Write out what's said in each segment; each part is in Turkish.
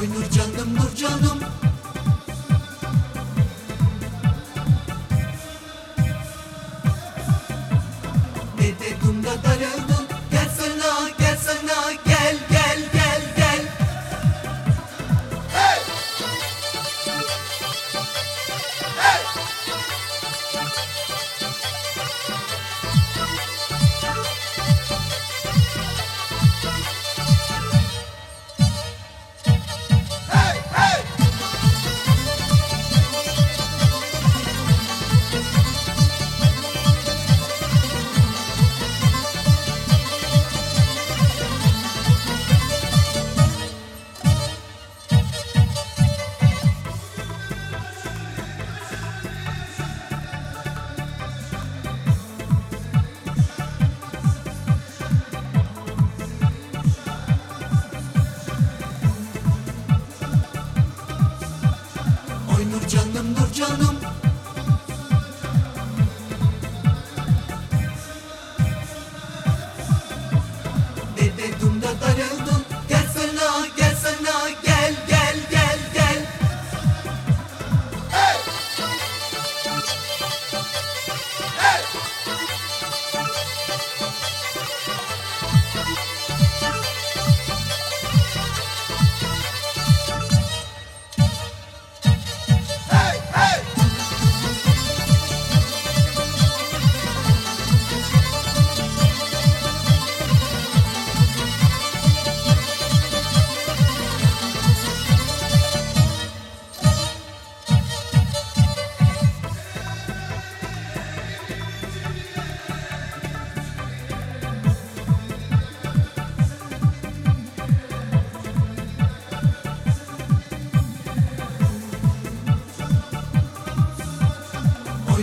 Oy Nurcanım Nurcanım Ne de dumda darıldım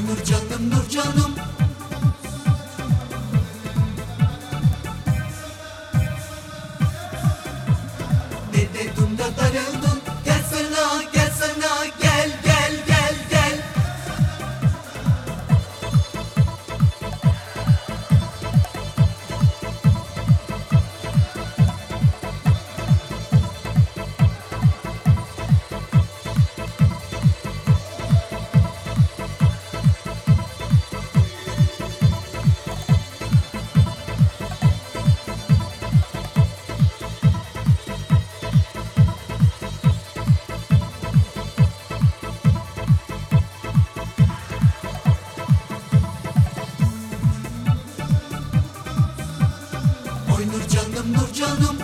Nur canım nur canım. canım. Nur canım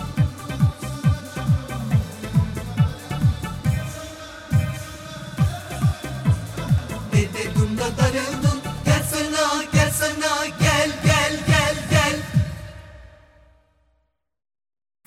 Bebe